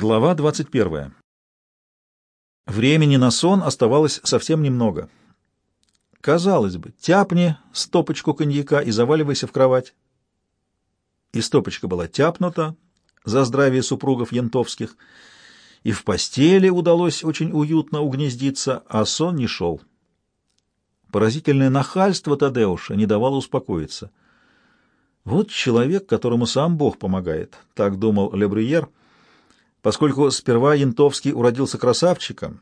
Глава 21. Времени на сон оставалось совсем немного. Казалось бы, тяпни стопочку коньяка и заваливайся в кровать. И стопочка была тяпнута за здравие супругов Янтовских, и в постели удалось очень уютно угнездиться, а сон не шел. Поразительное нахальство Тадеуша не давало успокоиться. Вот человек, которому сам Бог помогает, так думал Лебрюер, поскольку сперва Янтовский уродился красавчиком,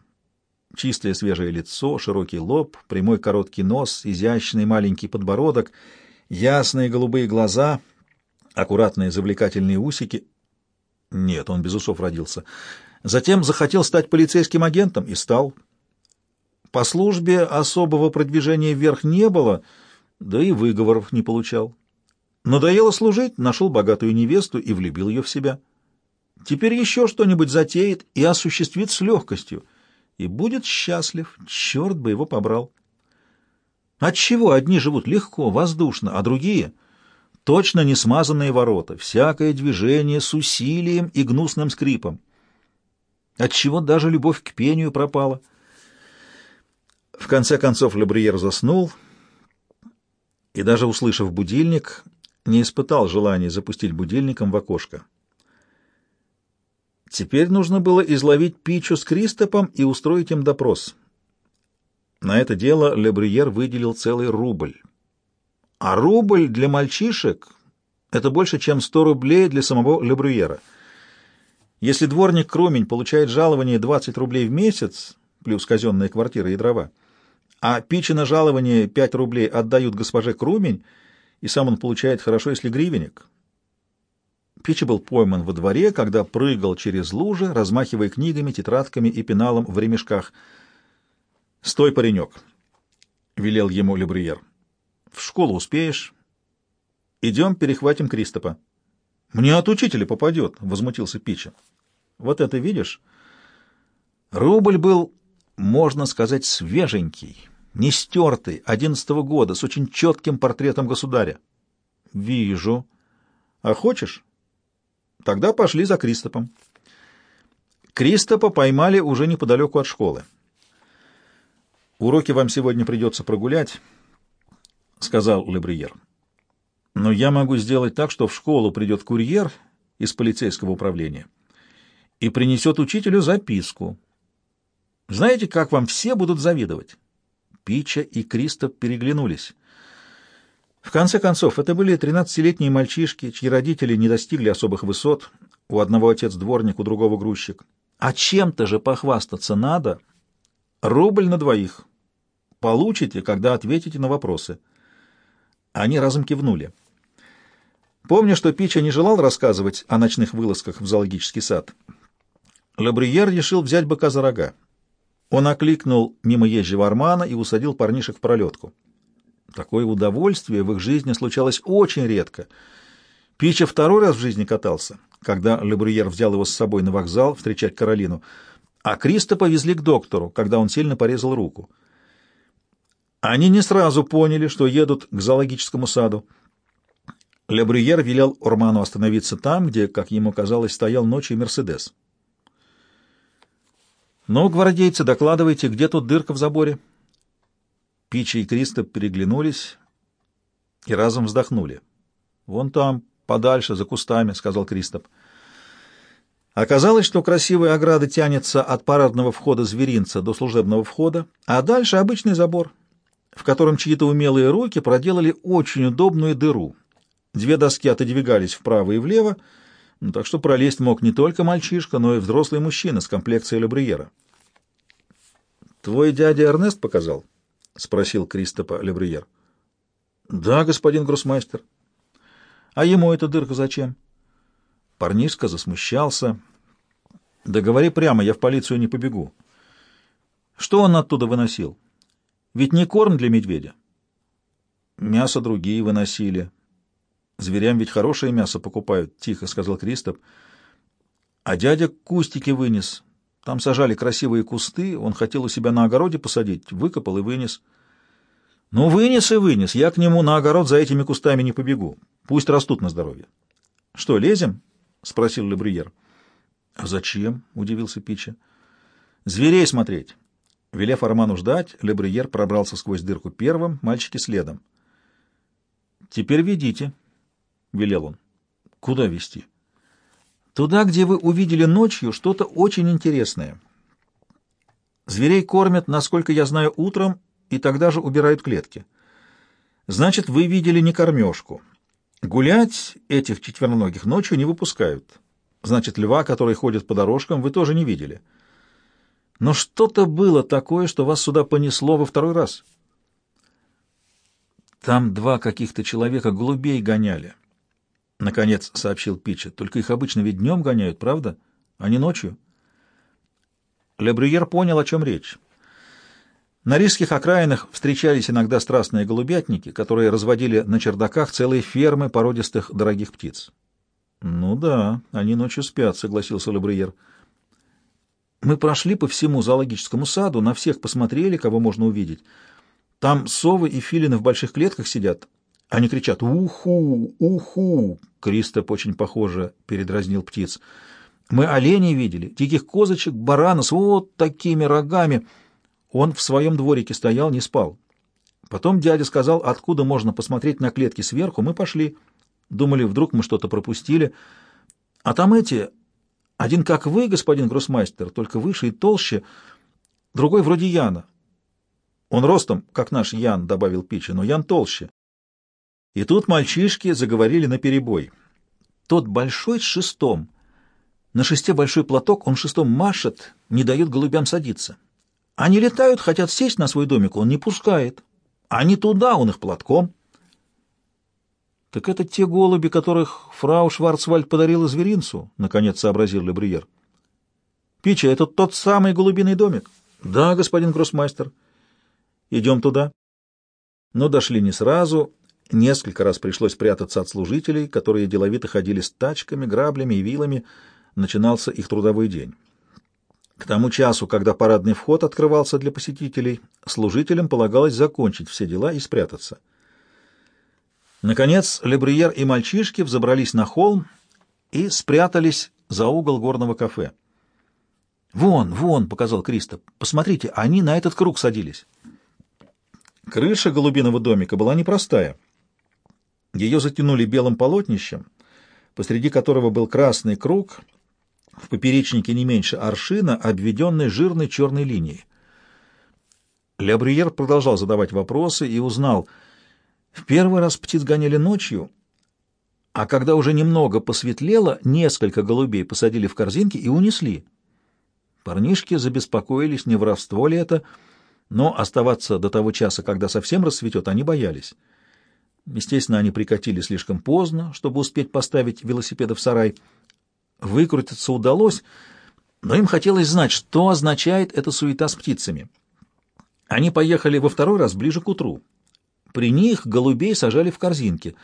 чистое свежее лицо, широкий лоб, прямой короткий нос, изящный маленький подбородок, ясные голубые глаза, аккуратные завлекательные усики. Нет, он без усов родился. Затем захотел стать полицейским агентом и стал. По службе особого продвижения вверх не было, да и выговоров не получал. Надоело служить, нашел богатую невесту и влюбил ее в себя. Теперь еще что-нибудь затеет и осуществит с легкостью. И будет счастлив, черт бы его побрал. Отчего одни живут легко, воздушно, а другие — точно не смазанные ворота, всякое движение с усилием и гнусным скрипом. Отчего даже любовь к пению пропала. В конце концов Лебриер заснул и, даже услышав будильник, не испытал желания запустить будильником в окошко. Теперь нужно было изловить Пичу с Кристопом и устроить им допрос. На это дело Лебрюер выделил целый рубль. А рубль для мальчишек — это больше, чем сто рублей для самого Лебрюера. Если дворник Крумень получает жалование 20 рублей в месяц, плюс казенная квартира и дрова, а Пичина жалование 5 рублей отдают госпоже Крумень, и сам он получает хорошо, если гривенник — Пичи был пойман во дворе, когда прыгал через лужи, размахивая книгами, тетрадками и пеналом в ремешках. «Стой, паренек!» — велел ему Лебриер. «В школу успеешь. Идем, перехватим Кристопа». «Мне от учителя попадет», — возмутился Пичи. «Вот это видишь?» Рубль был, можно сказать, свеженький, не стертый, одиннадцатого года, с очень четким портретом государя. «Вижу. А хочешь?» Тогда пошли за Кристопом. Кристопа поймали уже неподалеку от школы. «Уроки вам сегодня придется прогулять», — сказал Лебриер. «Но я могу сделать так, что в школу придет курьер из полицейского управления и принесет учителю записку. Знаете, как вам все будут завидовать?» Пича и Кристоп переглянулись. В конце концов, это были тринадцатилетние мальчишки, чьи родители не достигли особых высот, у одного отец дворник, у другого грузчик. А чем-то же похвастаться надо. Рубль на двоих. Получите, когда ответите на вопросы. Они разом кивнули. Помня, что Пича не желал рассказывать о ночных вылазках в зоологический сад, Лабриер решил взять быка за рога. Он окликнул мимо езжего Армана и усадил парнишек в пролетку. Такое удовольствие в их жизни случалось очень редко. Пича второй раз в жизни катался, когда Лебрюер взял его с собой на вокзал встречать Каролину, а Криста повезли к доктору, когда он сильно порезал руку. Они не сразу поняли, что едут к зоологическому саду. Лебрюер велел Орману остановиться там, где, как ему казалось, стоял ночью Мерседес. «Ну, гвардейцы, докладывайте, где тут дырка в заборе?» Пичи и Кристоп переглянулись и разом вздохнули. «Вон там, подальше, за кустами», — сказал Кристоп. Оказалось, что красивая ограда тянется от парадного входа зверинца до служебного входа, а дальше обычный забор, в котором чьи-то умелые руки проделали очень удобную дыру. Две доски отодвигались вправо и влево, ну, так что пролезть мог не только мальчишка, но и взрослый мужчина с комплекцией Лебриера. «Твой дядя Эрнест показал?» — спросил Кристопа Лебриер. — Да, господин гроссмейстер. — А ему эта дырка зачем? Парнишка засмущался. — Да говори прямо, я в полицию не побегу. — Что он оттуда выносил? Ведь не корм для медведя. — Мясо другие выносили. — Зверям ведь хорошее мясо покупают, — тихо сказал Кристоп. — А дядя кустики вынес, там сажали красивые кусты, он хотел у себя на огороде посадить, выкопал и вынес. Ну, вынес и вынес, я к нему на огород за этими кустами не побегу. Пусть растут на здоровье. Что, лезем? — спросил Лебрюер. «А зачем?» — удивился Пича. «Зверей смотреть». Велев Арману ждать, Лебрюер пробрался сквозь дырку первым, мальчики следом. «Теперь ведите», — велел он. «Куда вести?» «Туда, где вы увидели ночью что-то очень интересное. Зверей кормят, насколько я знаю, утром, и тогда же убирают клетки. Значит, вы видели не кормежку. Гулять этих четвероногих ночью не выпускают. Значит, льва, который ходит по дорожкам, вы тоже не видели. Но что-то было такое, что вас сюда понесло во второй раз. Там два каких-то человека голубей гоняли. Наконец сообщил Питчет. Только их обычно ведь днем гоняют, правда? А не ночью. Лебрюер понял, о чем речь. На рижских окраинах встречались иногда страстные голубятники, которые разводили на чердаках целые фермы породистых дорогих птиц. «Ну да, они ночью спят», — согласился Лебрюер. «Мы прошли по всему зоологическому саду, на всех посмотрели, кого можно увидеть. Там совы и филины в больших клетках сидят. Они кричат «Уху! Уху!» Кристоп очень похоже передразнил птиц. «Мы оленей видели, диких козочек, барана с вот такими рогами». Он в своем дворике стоял, не спал. Потом дядя сказал, откуда можно посмотреть на клетки сверху. Мы пошли. Думали, вдруг мы что-то пропустили. А там эти... Один как вы, господин гроссмастер, только выше и толще, другой вроде Яна. Он ростом, как наш Ян, — добавил Пичи, — но Ян толще. И тут мальчишки заговорили наперебой. Тот большой с шестом. На шесте большой платок, он шестом машет, не дает голубям садиться. Они летают, хотят сесть на свой домик, он не пускает. Они туда, он их платком. Так это те голуби, которых фрау Шварцвальд подарила зверинцу, наконец сообразил Лебриер. Пича, это тот самый голубиный домик? Да, господин гроссмастер. Идем туда. Но дошли не сразу. Несколько раз пришлось прятаться от служителей, которые деловито ходили с тачками, граблями и вилами. Начинался их трудовой день. К тому часу, когда парадный вход открывался для посетителей, служителям полагалось закончить все дела и спрятаться. Наконец, Лебриер и мальчишки взобрались на холм и спрятались за угол горного кафе. «Вон, вон!» — показал Кристоп. «Посмотрите, они на этот круг садились». Крыша голубиного домика была непростая. Ее затянули белым полотнищем, посреди которого был красный круг — в поперечнике не меньше аршина, обведенной жирной черной линией. Ля Брюер продолжал задавать вопросы и узнал, в первый раз птиц гоняли ночью, а когда уже немного посветлело, несколько голубей посадили в корзинки и унесли. Парнишки забеспокоились, не воровство ли это, но оставаться до того часа, когда совсем рассветет, они боялись. Естественно, они прикатили слишком поздно, чтобы успеть поставить велосипеды в сарай, Выкрутиться удалось, но им хотелось знать, что означает эта суета с птицами. Они поехали во второй раз ближе к утру. При них голубей сажали в корзинки.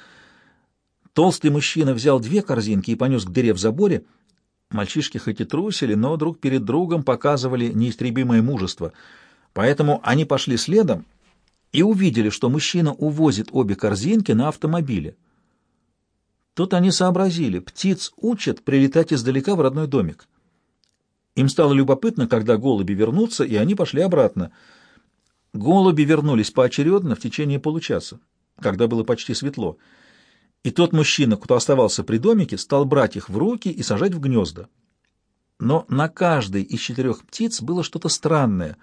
Толстый мужчина взял две корзинки и понес к дыре в заборе. Мальчишки хоть и трусили, но друг перед другом показывали неистребимое мужество. Поэтому они пошли следом и увидели, что мужчина увозит обе корзинки на автомобиле. Тут они сообразили, птиц учат прилетать издалека в родной домик. Им стало любопытно, когда голуби вернутся, и они пошли обратно. Голуби вернулись поочередно в течение получаса, когда было почти светло. И тот мужчина, кто оставался при домике, стал брать их в руки и сажать в гнезда. Но на каждой из четырех птиц было что-то странное.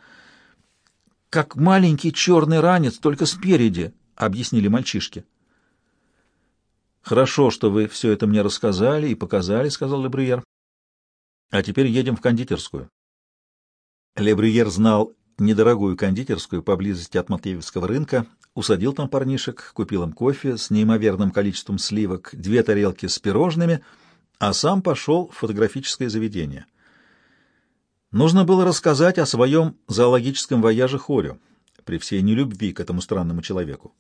«Как маленький черный ранец, только спереди», — объяснили мальчишки. «Хорошо, что вы все это мне рассказали и показали», — сказал Лебрюер. «А теперь едем в кондитерскую». Лебрюер знал недорогую кондитерскую поблизости от Матвеевского рынка, усадил там парнишек, купил им кофе с неимоверным количеством сливок, две тарелки с пирожными, а сам пошел в фотографическое заведение. Нужно было рассказать о своем зоологическом вояже Хорю, при всей нелюбви к этому странному человеку.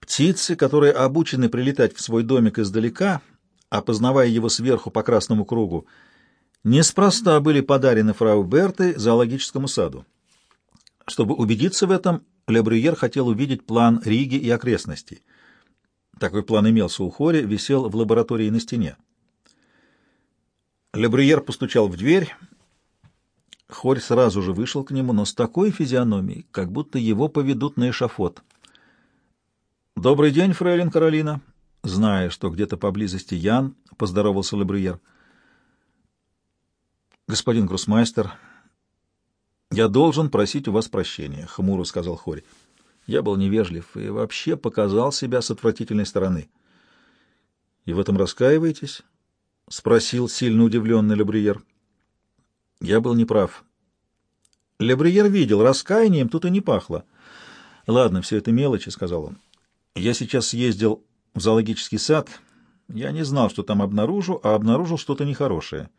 Птицы, которые обучены прилетать в свой домик издалека, опознавая его сверху по красному кругу, неспроста были подарены фрау Берты зоологическому саду. Чтобы убедиться в этом, Ле хотел увидеть план Риги и окрестностей. Такой план имелся у Хори, висел в лаборатории на стене. Лебрюер постучал в дверь. Хорь сразу же вышел к нему, но с такой физиономией, как будто его поведут на эшафот. «Добрый день, фрейлин Каролина!» Зная, что где-то поблизости Ян, поздоровался Лебрюер. «Господин Грусмайстер, я должен просить у вас прощения», — хмуро сказал Хорь. «Я был невежлив и вообще показал себя с отвратительной стороны». «И в этом раскаиваетесь?» — спросил сильно удивленный Лебриер. Я был неправ. Лебриер видел, раскаянием тут и не пахло. «Ладно, все это мелочи», — сказал он. «Я сейчас съездил в зоологический сад. Я не знал, что там обнаружу, а обнаружил что-то нехорошее.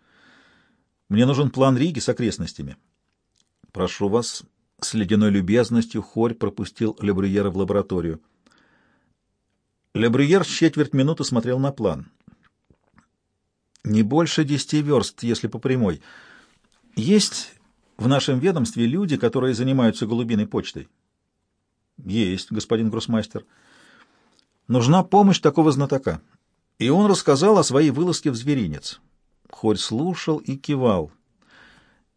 Мне нужен план Риги с окрестностями». «Прошу вас». С ледяной любезностью Хорь пропустил Лебрюера в лабораторию. Лебрюер четверть минуты смотрел на план. Не больше десяти верст, если по прямой. Есть в нашем ведомстве люди, которые занимаются голубиной почтой? Есть, господин гроссмастер. Нужна помощь такого знатока. И он рассказал о своей вылазке в зверинец. Хорь слушал и кивал.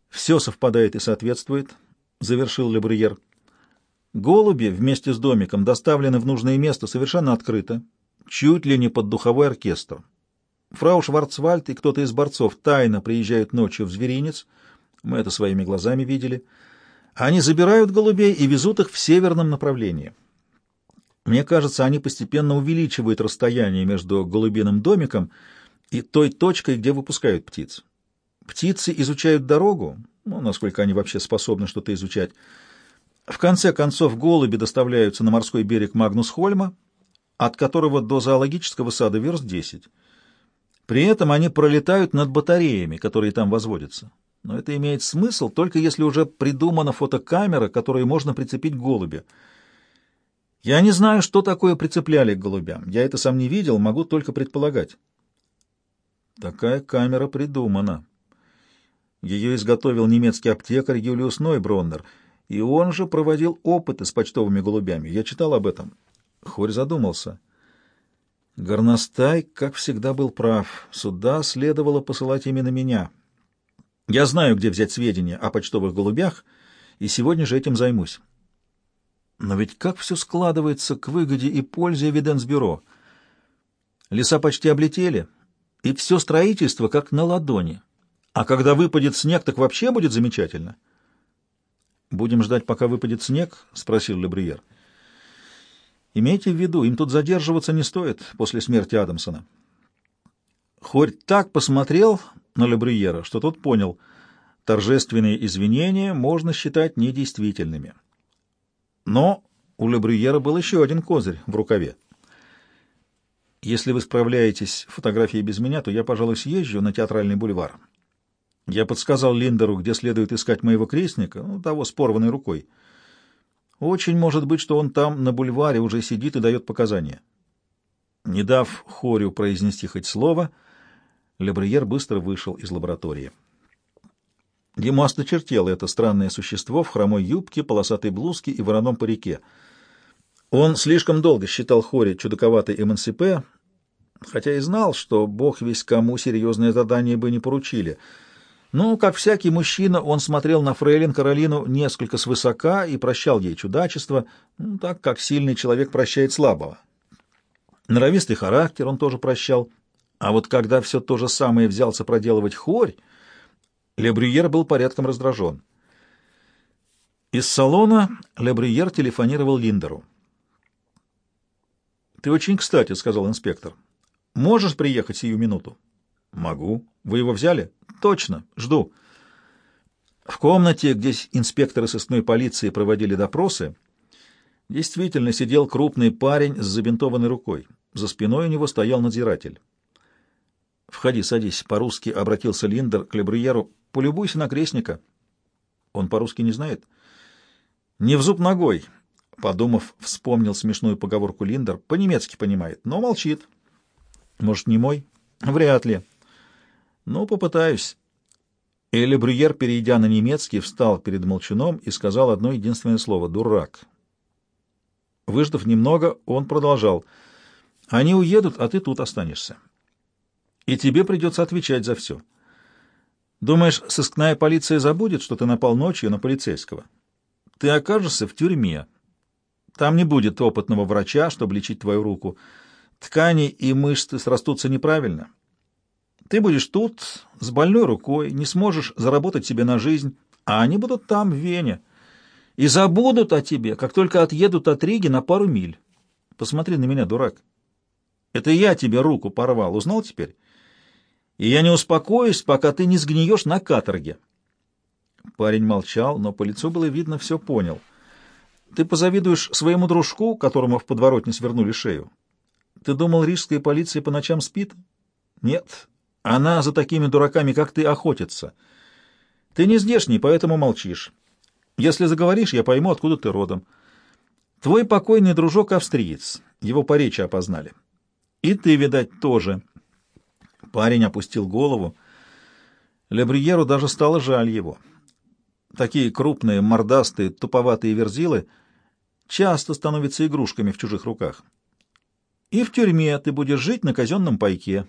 Все совпадает и соответствует, — завершил Лебрюер. Голуби вместе с домиком доставлены в нужное место совершенно открыто, чуть ли не под духовой оркестр. Фрау Шварцвальд и кто-то из борцов тайно приезжают ночью в зверинец, мы это своими глазами видели. Они забирают голубей и везут их в северном направлении. Мне кажется, они постепенно увеличивают расстояние между голубиным домиком и той точкой, где выпускают птиц. Птицы изучают дорогу, ну, насколько они вообще способны что-то изучать. В конце концов, голуби доставляются на морской берег Магнус-Хольма, от которого до зоологического сада верст 10. При этом они пролетают над батареями, которые там возводятся. Но это имеет смысл только если уже придумана фотокамера, которую можно прицепить к голубю. Я не знаю, что такое прицепляли к голубям. Я это сам не видел, могу только предполагать. Такая камера придумана. Ее изготовил немецкий аптекарь Юлиус Нойброннер, и он же проводил опыты с почтовыми голубями. Я читал об этом. Хорь задумался. Горностай, как всегда, был прав. Сюда следовало посылать именно меня. Я знаю, где взять сведения о почтовых голубях, и сегодня же этим займусь. Но ведь как все складывается к выгоде и пользе Эвиденс-бюро? Леса почти облетели, и все строительство как на ладони. А когда выпадет снег, так вообще будет замечательно. «Будем ждать, пока выпадет снег?» — спросил Лебриер. Имейте в виду, им тут задерживаться не стоит после смерти Адамсона. Хорь так посмотрел на Лебрюера, что тот понял, торжественные извинения можно считать недействительными. Но у Лебрюера был еще один козырь в рукаве. Если вы справляетесь фотографией без меня, то я, пожалуй, съезжу на театральный бульвар. Я подсказал Линдеру, где следует искать моего крестника, ну, того с порванной рукой. Очень может быть, что он там на бульваре уже сидит и дает показания. Не дав Хорю произнести хоть слово, Лебриер быстро вышел из лаборатории. Ему осточертело это странное существо в хромой юбке, полосатой блузке и вороном парике. Он слишком долго считал Хори чудаковатой эмансипе, хотя и знал, что бог весь кому серьезное задание бы не поручили — но, как всякий мужчина, он смотрел на фрейлин Каролину несколько свысока и прощал ей чудачество, ну, так как сильный человек прощает слабого. Норовистый характер он тоже прощал, а вот когда все то же самое взялся проделывать хорь, Лебрюер был порядком раздражен. Из салона Лебрюер телефонировал Линдеру. «Ты очень кстати», — сказал инспектор. «Можешь приехать сию минуту?» «Могу. Вы его взяли?» Точно, жду. В комнате, где инспекторы сыскной полиции проводили допросы, действительно сидел крупный парень с забинтованной рукой. За спиной у него стоял надзиратель. «Входи, садись», — по-русски обратился Линдер к Лебрюеру. «Полюбуйся на крестника». «Он по-русски не знает?» «Не в зуб ногой», — подумав, вспомнил смешную поговорку Линдер. «По-немецки понимает, но молчит». «Может, не мой?» «Вряд ли». «Ну, попытаюсь». Эли Брюер, перейдя на немецкий, встал перед молчуном и сказал одно единственное слово — «дурак». Выждав немного, он продолжал. «Они уедут, а ты тут останешься. И тебе придется отвечать за все. Думаешь, сыскная полиция забудет, что ты напал ночью на полицейского? Ты окажешься в тюрьме. Там не будет опытного врача, чтобы лечить твою руку. Ткани и мышцы срастутся неправильно. Ты будешь тут с больной рукой, не сможешь заработать себе на жизнь, а они будут там, в Вене, и забудут о тебе, как только отъедут от Риги на пару миль. Посмотри на меня, дурак. Это я тебе руку порвал, узнал теперь? И я не успокоюсь, пока ты не сгниешь на каторге. Парень молчал, но по лицу было видно, все понял. Ты позавидуешь своему дружку, которому в подворотне свернули шею? Ты думал, рижская полиция по ночам спит? Нет, она за такими дураками, как ты, охотится. Ты не здешний, поэтому молчишь. Если заговоришь, я пойму, откуда ты родом. Твой покойный дружок австриец, его по речи опознали. И ты, видать, тоже. Парень опустил голову. Лебриеру даже стало жаль его. Такие крупные, мордастые, туповатые верзилы часто становятся игрушками в чужих руках. И в тюрьме ты будешь жить на казенном пайке,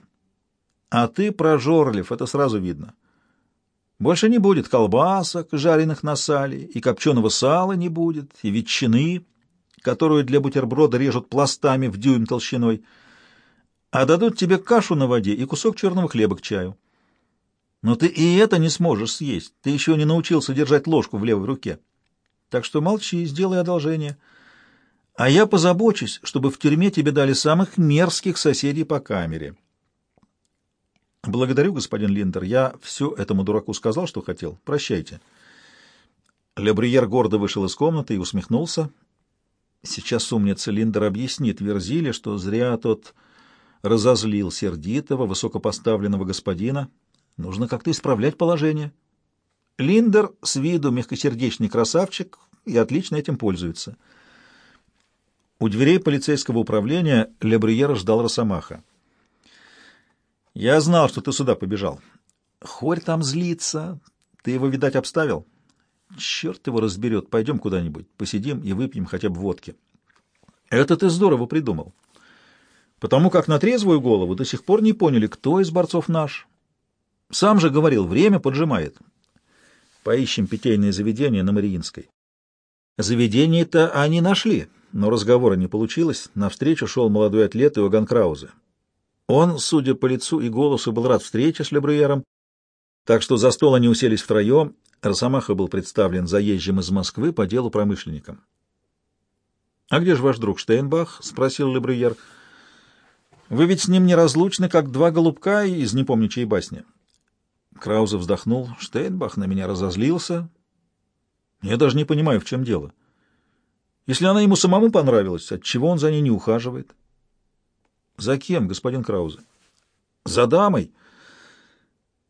а ты прожорлив, это сразу видно. Больше не будет колбасок, жареных на сале, и копченого сала не будет, и ветчины, которую для бутерброда режут пластами в дюйм толщиной, а дадут тебе кашу на воде и кусок черного хлеба к чаю. Но ты и это не сможешь съесть, ты еще не научился держать ложку в левой руке. Так что молчи, сделай одолжение. А я позабочусь, чтобы в тюрьме тебе дали самых мерзких соседей по камере». Благодарю, господин Линдер. Я все этому дураку сказал, что хотел. Прощайте. Лебриер гордо вышел из комнаты и усмехнулся. Сейчас умница Линдер объяснит Верзиле, что зря тот разозлил сердитого, высокопоставленного господина. Нужно как-то исправлять положение. Линдер с виду мягкосердечный красавчик и отлично этим пользуется. У дверей полицейского управления Лебриера ждал Росомаха. Я знал, что ты сюда побежал. Хорь там злится. Ты его, видать, обставил? Черт его разберет. Пойдем куда-нибудь, посидим и выпьем хотя бы водки. Это ты здорово придумал. Потому как на трезвую голову до сих пор не поняли, кто из борцов наш. Сам же говорил, время поджимает. Поищем питейное заведение на Мариинской. Заведение-то они нашли, но разговора не получилось. Навстречу шел молодой атлет Иоганн Краузе. Он, судя по лицу и голосу, был рад встрече с Лебрюером, так что за стол они уселись втроем. Росомаха был представлен заезжим из Москвы по делу промышленникам. — А где же ваш друг Штейнбах? — спросил Лебрюер. — Вы ведь с ним неразлучны, как два голубка из не басни. Краузе вздохнул. Штейнбах на меня разозлился. Я даже не понимаю, в чем дело. Если она ему самому понравилась, отчего он за ней не ухаживает? — за кем, господин Краузе? За дамой.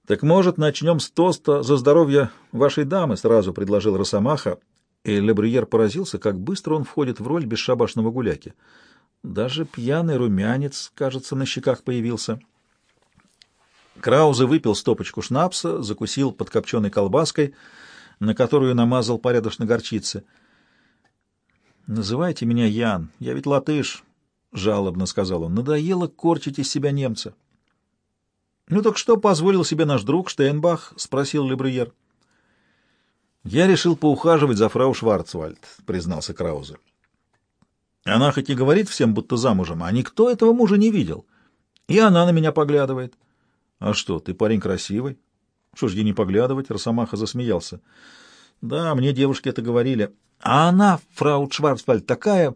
Так может, начнем с тоста за здоровье вашей дамы, сразу предложил Росомаха, и Лебриер поразился, как быстро он входит в роль бесшабашного гуляки. Даже пьяный румянец, кажется, на щеках появился. Краузе выпил стопочку шнапса, закусил подкопченой колбаской, на которую намазал порядочно горчицы. «Называйте меня Ян, я ведь латыш», — жалобно сказал он. — Надоело корчить из себя немца. — Ну так что позволил себе наш друг Штейнбах? — спросил Лебрюер. — Я решил поухаживать за фрау Шварцвальд, — признался Краузе. Она хоть и говорит всем, будто замужем, а никто этого мужа не видел. И она на меня поглядывает. — А что, ты парень красивый? — Что ж ей не поглядывать? — Росомаха засмеялся. — Да, мне девушки это говорили. А она, фрау Шварцвальд, такая,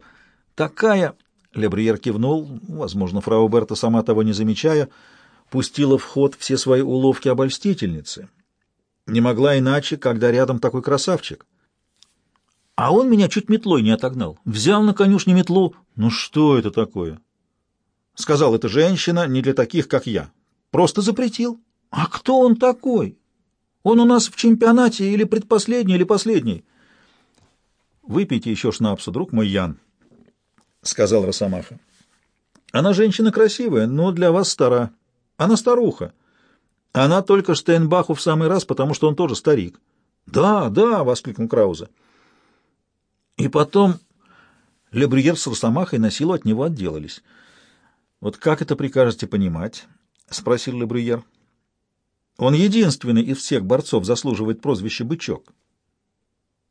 такая... Лебриер кивнул, возможно, фрау Берта, сама того не замечая, пустила в ход все свои уловки обольстительницы. Не могла иначе, когда рядом такой красавчик. А он меня чуть метлой не отогнал. Взял на конюшне метлу. Ну что это такое? Сказал, это женщина не для таких, как я. Просто запретил. А кто он такой? Он у нас в чемпионате или предпоследний, или последний? Выпейте еще шнапсу, друг мой Ян, — сказал Росомаха. «Она женщина красивая, но для вас стара. Она старуха. Она только Штейнбаху в самый раз, потому что он тоже старик». «Да, да!» — воскликнул Крауза. И потом Лебрюер с Росомахой на силу от него отделались. «Вот как это прикажете понимать?» — спросил Лебрюер. Он единственный из всех борцов заслуживает прозвища «бычок».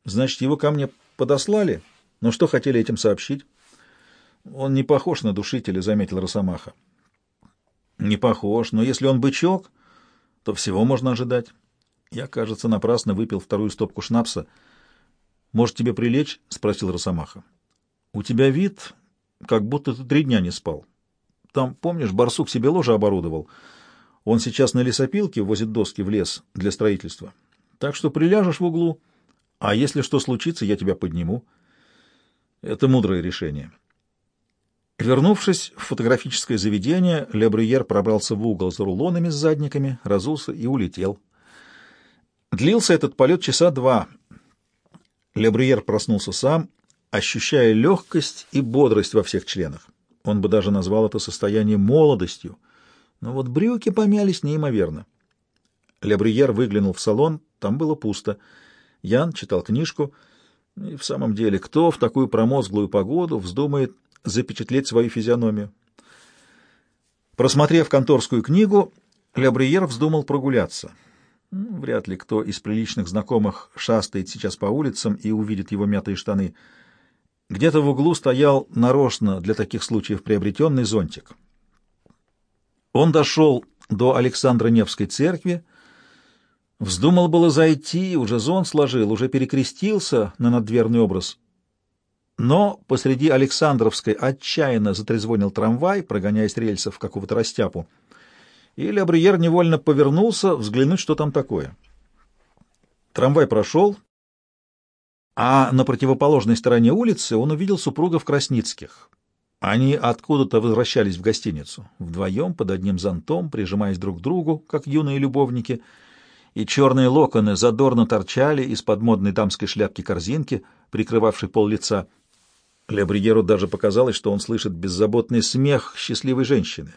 Значит, его ко мне подослали? Но что хотели этим сообщить? Он не похож на душителя, — заметил Росомаха. Не похож, но если он бычок, то всего можно ожидать. Я, кажется, напрасно выпил вторую стопку шнапса. «Может, тебе прилечь?» — спросил Росомаха. «У тебя вид, как будто ты три дня не спал. Там, помнишь, барсук себе ложе оборудовал. Он сейчас на лесопилке возит доски в лес для строительства. Так что приляжешь в углу, а если что случится, я тебя подниму. Это мудрое решение». Вернувшись в фотографическое заведение, Ле Брюер пробрался в угол за рулонами с задниками, разулся и улетел. Длился этот полет часа два. Лебриер проснулся сам, ощущая легкость и бодрость во всех членах. Он бы даже назвал это состояние молодостью. Но вот брюки помялись неимоверно. Лебриер выглянул в салон, там было пусто. Ян читал книжку. И в самом деле, кто в такую промозглую погоду вздумает запечатлеть свою физиономию? Просмотрев конторскую книгу, Лебриер вздумал прогуляться — Вряд ли кто из приличных знакомых шастает сейчас по улицам и увидит его мятые штаны. Где-то в углу стоял нарочно для таких случаев приобретенный зонтик. Он дошел до Александра Невской церкви, вздумал было зайти, уже зонт сложил, уже перекрестился на наддверный образ. Но посреди Александровской отчаянно затрезвонил трамвай, прогоняя с рельсов какого-то растяпу и Лябриер невольно повернулся взглянуть, что там такое. Трамвай прошел, а на противоположной стороне улицы он увидел супругов Красницких. Они откуда-то возвращались в гостиницу, вдвоем, под одним зонтом, прижимаясь друг к другу, как юные любовники, и черные локоны задорно торчали из-под модной дамской шляпки-корзинки, прикрывавшей пол лица. Лебриеру даже показалось, что он слышит беззаботный смех счастливой женщины.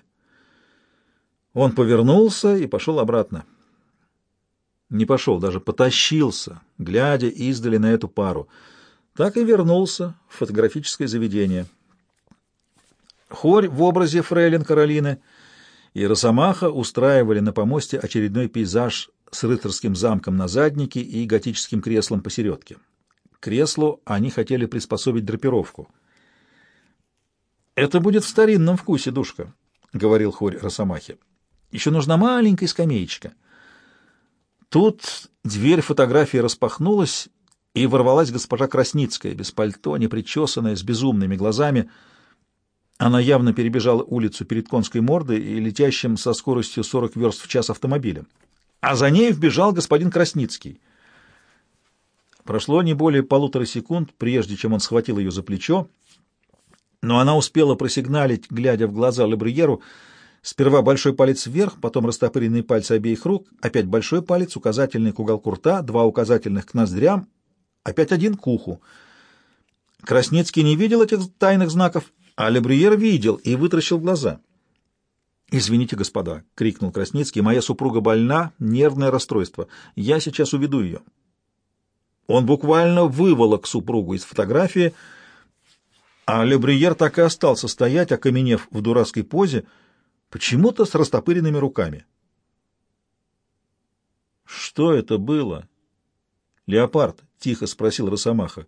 Он повернулся и пошел обратно. Не пошел, даже потащился, глядя издали на эту пару. Так и вернулся в фотографическое заведение. Хорь в образе фрейлин Каролины и Росомаха устраивали на помосте очередной пейзаж с рыцарским замком на заднике и готическим креслом посередке. Креслу они хотели приспособить драпировку. «Это будет в старинном вкусе, душка», — говорил Хорь Росомахе. Еще нужна маленькая скамеечка. Тут дверь фотографии распахнулась, и ворвалась госпожа Красницкая, без пальто, непричесанная, с безумными глазами. Она явно перебежала улицу перед конской мордой и летящим со скоростью 40 верст в час автомобилем. А за ней вбежал господин Красницкий. Прошло не более полутора секунд, прежде чем он схватил ее за плечо, но она успела просигналить, глядя в глаза Лебриеру, Сперва большой палец вверх, потом растопыренные пальцы обеих рук, опять большой палец, указательный к уголку рта, два указательных к ноздрям, опять один к уху. Красницкий не видел этих тайных знаков, а Лебриер видел и вытращил глаза. «Извините, господа», — крикнул Красницкий, — «моя супруга больна, нервное расстройство. Я сейчас уведу ее». Он буквально выволок супругу из фотографии, а Лебриер так и остался стоять, окаменев в дурацкой позе, — почему-то с растопыренными руками. «Что это было?» «Леопард», — тихо спросил Росомаха.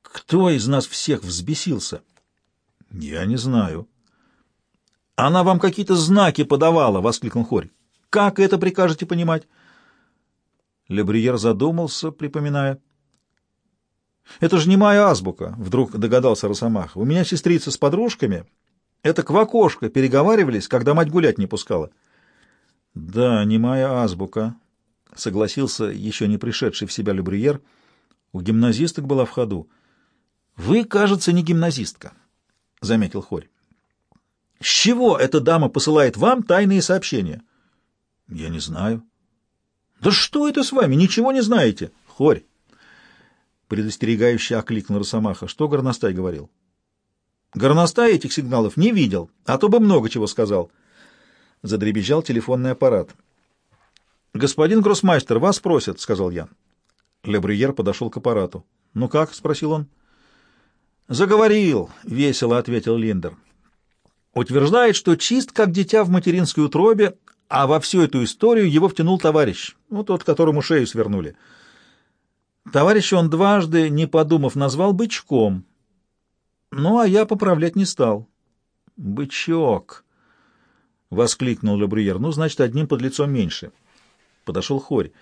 «Кто из нас всех взбесился?» «Я не знаю». «Она вам какие-то знаки подавала!» — воскликнул Хорь. «Как это прикажете понимать?» Лебриер задумался, припоминая. «Это же не моя азбука», — вдруг догадался Росомаха. «У меня сестрица с подружками это к окошко переговаривались, когда мать гулять не пускала. — Да, не моя азбука, — согласился еще не пришедший в себя Любриер. У гимназисток была в ходу. — Вы, кажется, не гимназистка, — заметил Хорь. — С чего эта дама посылает вам тайные сообщения? — Я не знаю. — Да что это с вами? Ничего не знаете. — Хорь! — предостерегающе окликнул Росомаха. — Что горностай говорил? — Горностай этих сигналов не видел, а то бы много чего сказал. Задребезжал телефонный аппарат. «Господин гроссмайстер, вас просят», — сказал я. Лебрюер подошел к аппарату. «Ну как?» — спросил он. «Заговорил», — весело ответил Линдер. «Утверждает, что чист, как дитя в материнской утробе, а во всю эту историю его втянул товарищ, ну, тот, которому шею свернули. Товарища он дважды, не подумав, назвал бычком. Ну, а я поправлять не стал. «Бычок!» — воскликнул Лебрюер. «Ну, значит, одним под лицом меньше». Подошел Хорь.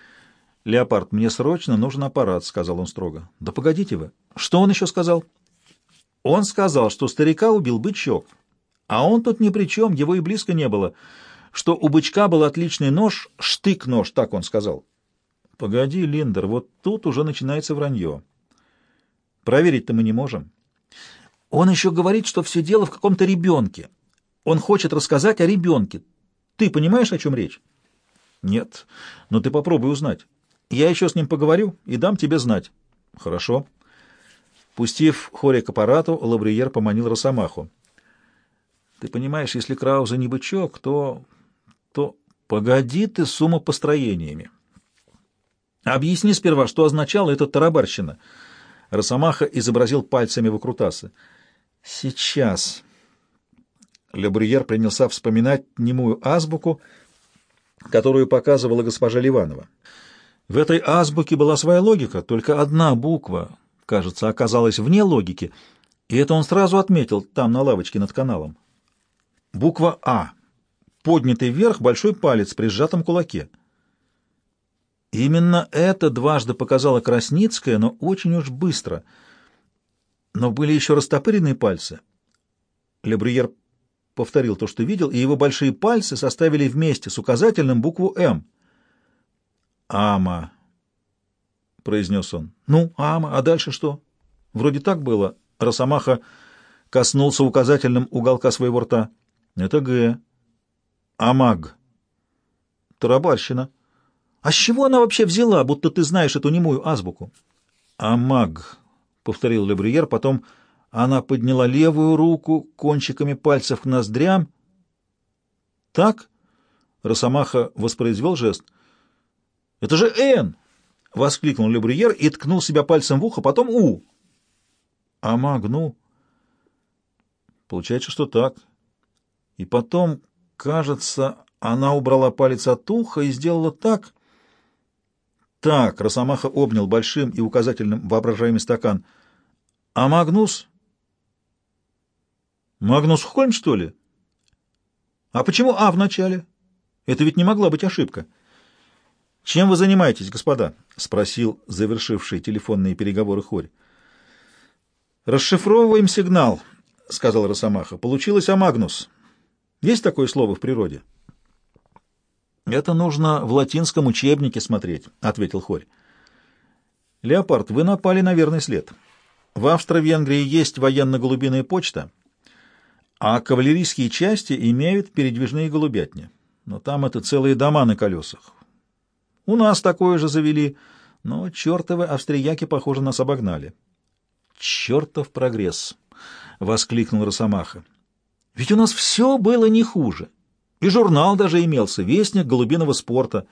«Леопард, мне срочно нужен аппарат», — сказал он строго. «Да погодите вы. Что он еще сказал?» «Он сказал, что старика убил бычок. А он тут ни при чем, его и близко не было. Что у бычка был отличный нож, штык-нож, так он сказал». «Погоди, Линдер, вот тут уже начинается вранье. Проверить-то мы не можем». Он еще говорит, что все дело в каком-то ребенке. Он хочет рассказать о ребенке. Ты понимаешь, о чем речь? Нет. Но ты попробуй узнать. Я еще с ним поговорю и дам тебе знать. Хорошо. Пустив Хоре к аппарату, Лавриер поманил Росомаху. Ты понимаешь, если Крауза не бычок, то... то... Погоди ты с умопостроениями. Объясни сперва, что означало эта тарабарщина. Росомаха изобразил пальцами выкрутасы. Сейчас. Лебрюер принялся вспоминать немую азбуку, которую показывала госпожа Ливанова. В этой азбуке была своя логика, только одна буква, кажется, оказалась вне логики, и это он сразу отметил там, на лавочке над каналом. Буква «А». Поднятый вверх большой палец при сжатом кулаке. Именно это дважды показала Красницкая, но очень уж быстро — но были еще растопыренные пальцы. Лебрюер повторил то, что видел, и его большие пальцы составили вместе с указательным букву «М». «Ама», — произнес он. «Ну, ама, а дальше что?» «Вроде так было». Росомаха коснулся указательным уголка своего рта. «Это Г». «Амаг». «Тарабарщина». «А с чего она вообще взяла, будто ты знаешь эту немую азбуку?» «Амаг», повторил Лебриер, потом она подняла левую руку кончиками пальцев к ноздрям. «Так?» — Росомаха воспроизвел жест. «Это же Н!» — воскликнул Лебриер и ткнул себя пальцем в ухо, потом У. «А магну?» «Получается, что так. И потом, кажется, она убрала палец от уха и сделала так...» Так, Росомаха обнял большим и указательным воображаемый стакан. А Магнус? Магнус Хольм, что ли? А почему А в начале? Это ведь не могла быть ошибка. Чем вы занимаетесь, господа? Спросил завершивший телефонные переговоры Хорь. Расшифровываем сигнал, сказал Росомаха. Получилось Амагнус. Есть такое слово в природе? Это нужно в латинском учебнике смотреть, ответил Хорь. Леопард, вы напали на верный след. В Австро-Венгрии есть военно-голубиная почта, а кавалерийские части имеют передвижные голубятни. Но там это целые дома на колесах. У нас такое же завели, но чертовы австрияки, похоже, нас обогнали. «Чертов прогресс!» — воскликнул Росомаха. «Ведь у нас все было не хуже. И журнал даже имелся, вестник голубиного спорта.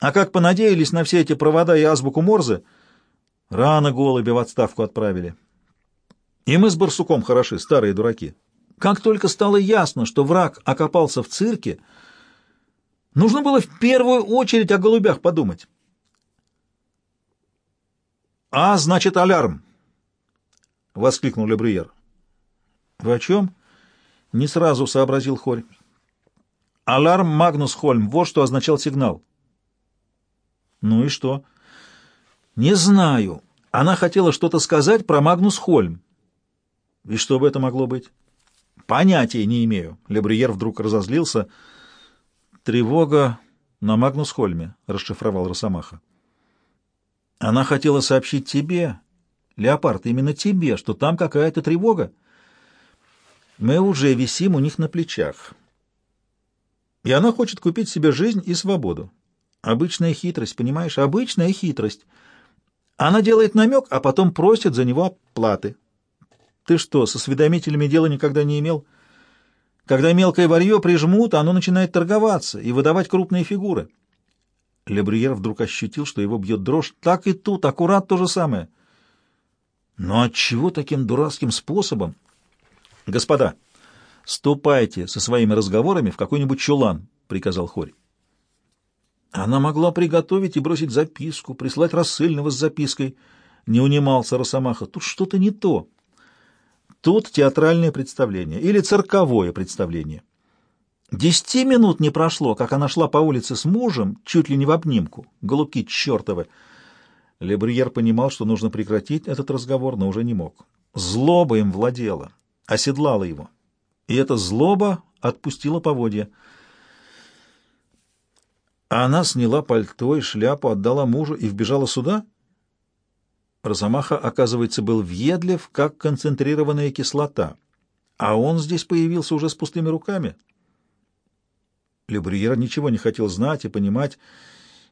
А как понадеялись на все эти провода и азбуку Морзе — Рано голуби в отставку отправили. И мы с барсуком хороши, старые дураки. Как только стало ясно, что враг окопался в цирке, нужно было в первую очередь о голубях подумать. «А, значит, алярм!» — воскликнул Лебрюер. «Вы о чем?» — не сразу сообразил Хорь. «Аларм Магнус Хольм, вот что означал сигнал». «Ну и что?» «Не знаю. Она хотела что-то сказать про Магнус Хольм». «И что бы это могло быть?» «Понятия не имею». Лебриер вдруг разозлился. «Тревога на Магнус Хольме», — расшифровал Росомаха. «Она хотела сообщить тебе, Леопард, именно тебе, что там какая-то тревога. Мы уже висим у них на плечах. И она хочет купить себе жизнь и свободу. Обычная хитрость, понимаешь? Обычная хитрость». Она делает намек, а потом просит за него платы. Ты что, со осведомителями дела никогда не имел? Когда мелкое варье прижмут, оно начинает торговаться и выдавать крупные фигуры. Лебриер вдруг ощутил, что его бьет дрожь. Так и тут, аккурат то же самое. Но отчего таким дурацким способом? Господа, ступайте со своими разговорами в какой-нибудь чулан. — приказал Хорь. Она могла приготовить и бросить записку, прислать рассыльного с запиской. Не унимался Росомаха. Тут что-то не то. Тут театральное представление или цирковое представление. Десяти минут не прошло, как она шла по улице с мужем, чуть ли не в обнимку. Голубки чертовы! Лебрюер понимал, что нужно прекратить этот разговор, но уже не мог. Злоба им владела, оседлала его. И эта злоба отпустила поводья. Она сняла пальто и шляпу, отдала мужу и вбежала сюда? Росомаха, оказывается, был въедлив, как концентрированная кислота, а он здесь появился уже с пустыми руками. Лебрюер ничего не хотел знать и понимать.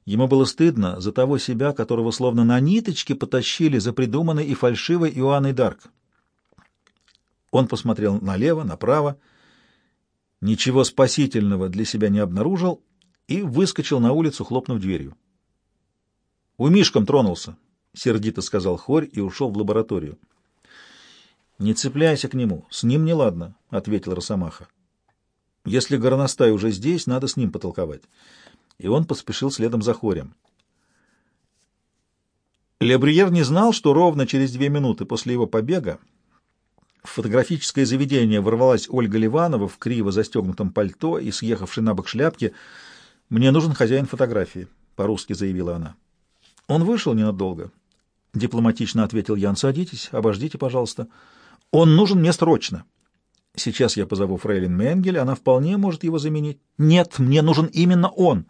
Ему было стыдно за того себя, которого словно на ниточке потащили за придуманной и фальшивой Иоанной Дарк. Он посмотрел налево, направо, ничего спасительного для себя не обнаружил и выскочил на улицу, хлопнув дверью. «У Мишком тронулся», — сердито сказал Хорь и ушел в лабораторию. «Не цепляйся к нему, с ним не ладно», — ответил Росомаха. «Если горностай уже здесь, надо с ним потолковать». И он поспешил следом за Хорем. Лебриер не знал, что ровно через две минуты после его побега в фотографическое заведение ворвалась Ольга Ливанова в криво застегнутом пальто и съехавшей на бок шляпки. «Мне нужен хозяин фотографии», — по-русски заявила она. Он вышел ненадолго. — дипломатично ответил Ян. — Садитесь, обождите, пожалуйста. Он нужен мне срочно. Сейчас я позову фрейлин Менгель, она вполне может его заменить. Нет, мне нужен именно он.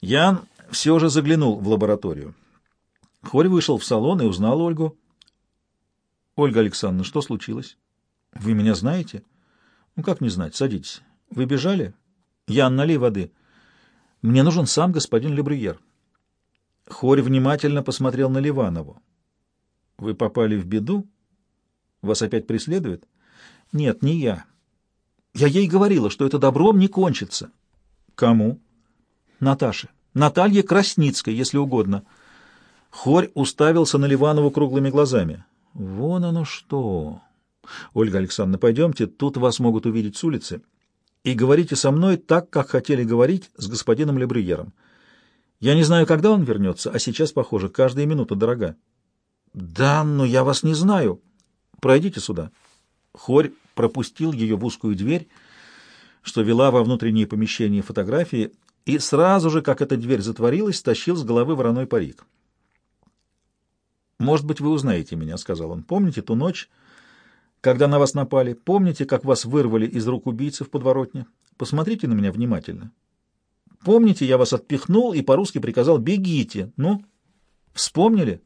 Ян все же заглянул в лабораторию. Хорь вышел в салон и узнал Ольгу. — Ольга Александровна, что случилось? — Вы меня знаете? — Ну, как не знать? Садитесь. Вы бежали? — Ян, налей воды. — Мне нужен сам господин Лебрюер. — Хорь внимательно посмотрел на Ливанову. «Вы попали в беду? Вас опять преследуют?» «Нет, не я. Я ей говорила, что это добром не кончится». «Кому?» «Наташе. Наталье Красницкой, если угодно». Хорь уставился на Ливанову круглыми глазами. «Вон оно что!» «Ольга Александровна, пойдемте, тут вас могут увидеть с улицы, и говорите со мной так, как хотели говорить с господином Лебрюером». Я не знаю, когда он вернется, а сейчас, похоже, каждая минута дорога. Да, но я вас не знаю. Пройдите сюда. Хорь пропустил ее в узкую дверь, что вела во внутренние помещения фотографии, и сразу же, как эта дверь затворилась, тащил с головы вороной парик. «Может быть, вы узнаете меня», — сказал он. «Помните ту ночь, когда на вас напали? Помните, как вас вырвали из рук убийцы в подворотне? Посмотрите на меня внимательно. Помните, я вас отпихнул и по-русски приказал «бегите». Ну, вспомнили?»